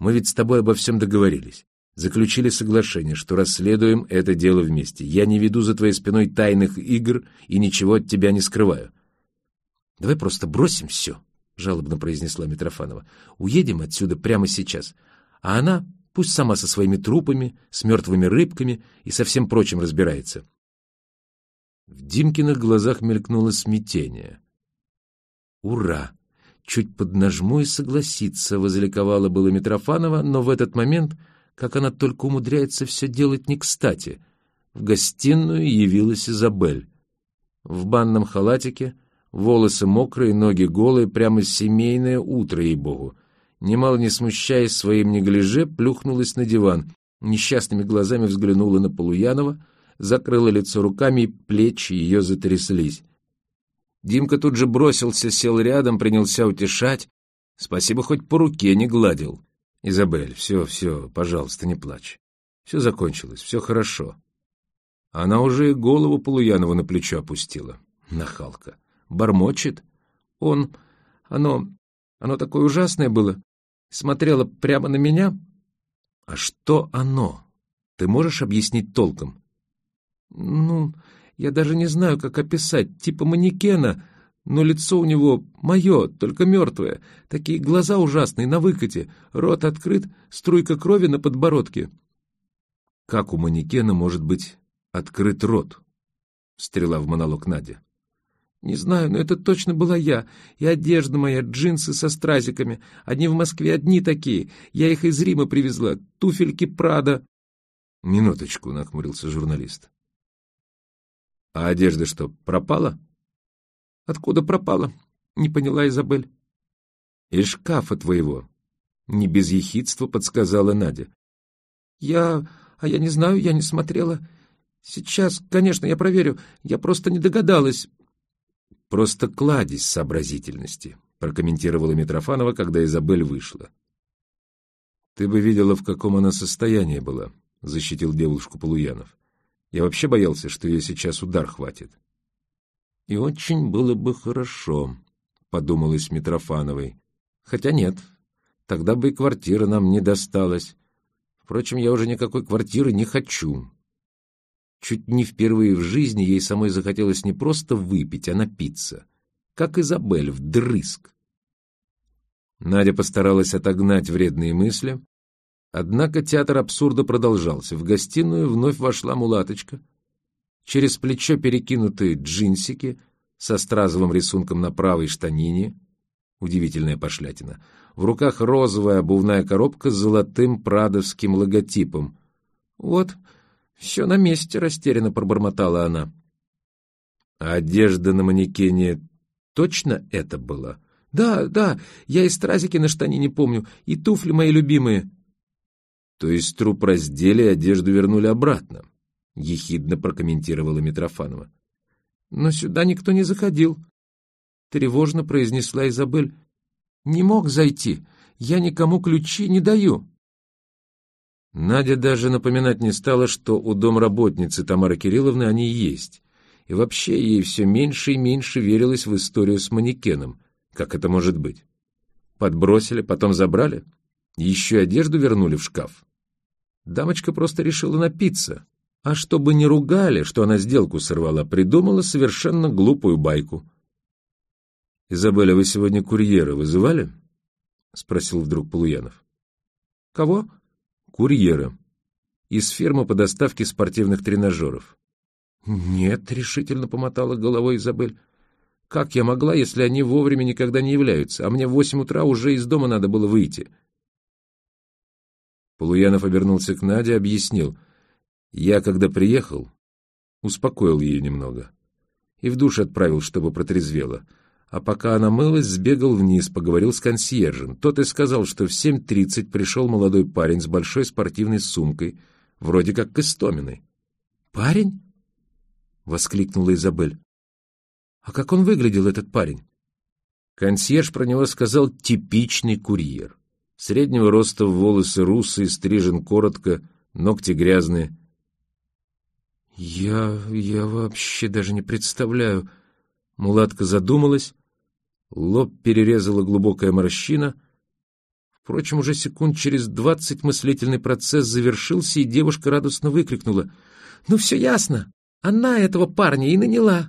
Мы ведь с тобой обо всем договорились. Заключили соглашение, что расследуем это дело вместе. Я не веду за твоей спиной тайных игр и ничего от тебя не скрываю. Давай просто бросим все, — жалобно произнесла Митрофанова. Уедем отсюда прямо сейчас. А она пусть сама со своими трупами, с мертвыми рыбками и со всем прочим разбирается. В Димкиных глазах мелькнуло смятение. «Ура! Чуть поднажму и согласиться», — возликовала было Митрофанова, но в этот момент, как она только умудряется все делать не кстати, в гостиную явилась Изабель. В банном халатике, волосы мокрые, ноги голые, прямо семейное утро, ей-богу. Немало не смущаясь своим неглиже, плюхнулась на диван, несчастными глазами взглянула на Полуянова, закрыла лицо руками, и плечи ее затряслись. Димка тут же бросился, сел рядом, принялся утешать. Спасибо, хоть по руке не гладил. Изабель, все, все, пожалуйста, не плачь. Все закончилось, все хорошо. Она уже и голову Полуянова на плечо опустила. Нахалка. Бормочет. Он... Оно... Оно такое ужасное было. Смотрело прямо на меня. А что оно? Ты можешь объяснить толком? Ну, я даже не знаю, как описать, типа манекена, но лицо у него мое, только мертвое. Такие глаза ужасные, на выкате, рот открыт, струйка крови на подбородке. Как у манекена может быть открыт рот? Стрела в монолог Надя. Не знаю, но это точно была я. И одежда моя, джинсы со стразиками. Одни в Москве, одни такие. Я их из Рима привезла. Туфельки Прада. Минуточку, нахмурился журналист. А одежда что, пропала? Откуда пропала? Не поняла Изабель. Из шкафа твоего. Не без ехидства подсказала Надя. Я... А я не знаю, я не смотрела. Сейчас, конечно, я проверю. Я просто не догадалась. Просто кладезь сообразительности, прокомментировала Митрофанова, когда Изабель вышла. Ты бы видела, в каком она состоянии была, защитил девушку Полуянов. Я вообще боялся, что ее сейчас удар хватит. И очень было бы хорошо, подумалось Митрофановой. Хотя нет, тогда бы и квартира нам не досталась. Впрочем, я уже никакой квартиры не хочу. Чуть не впервые в жизни ей самой захотелось не просто выпить, а напиться. Как Изабель, вдрызг. Надя постаралась отогнать вредные мысли, Однако театр абсурда продолжался. В гостиную вновь вошла мулаточка. Через плечо перекинутые джинсики со стразовым рисунком на правой штанине. Удивительная пошлятина. В руках розовая обувная коробка с золотым прадовским логотипом. «Вот, все на месте», — растерянно пробормотала она. «А одежда на манекене точно это была?» «Да, да, я и стразики на штанине помню, и туфли мои любимые». То есть труп раздели и одежду вернули обратно, — ехидно прокомментировала Митрофанова. Но сюда никто не заходил. Тревожно произнесла Изабель. Не мог зайти. Я никому ключи не даю. Надя даже напоминать не стала, что у домработницы Тамары Кирилловны они есть. И вообще ей все меньше и меньше верилось в историю с манекеном. Как это может быть? Подбросили, потом забрали? Еще одежду вернули в шкаф? Дамочка просто решила напиться. А чтобы не ругали, что она сделку сорвала, придумала совершенно глупую байку. «Изабелля, вы сегодня курьера вызывали?» — спросил вдруг Полуянов. «Кого?» «Курьера. Из фирмы по доставке спортивных тренажеров». «Нет», — решительно помотала головой Изабель. «Как я могла, если они вовремя никогда не являются, а мне в восемь утра уже из дома надо было выйти?» Полуянов обернулся к Наде, объяснил. Я, когда приехал, успокоил ее немного. И в душ отправил, чтобы протрезвела. А пока она мылась, сбегал вниз, поговорил с консьержем. Тот и сказал, что в 7.30 пришел молодой парень с большой спортивной сумкой, вроде как к Истоминой. «Парень?» — воскликнула Изабель. «А как он выглядел, этот парень?» Консьерж про него сказал «типичный курьер». Среднего роста волосы русые, стрижен коротко, ногти грязные. «Я... я вообще даже не представляю...» Мулатка задумалась, лоб перерезала глубокая морщина. Впрочем, уже секунд через двадцать мыслительный процесс завершился, и девушка радостно выкрикнула. «Ну все ясно! Она этого парня и наняла!»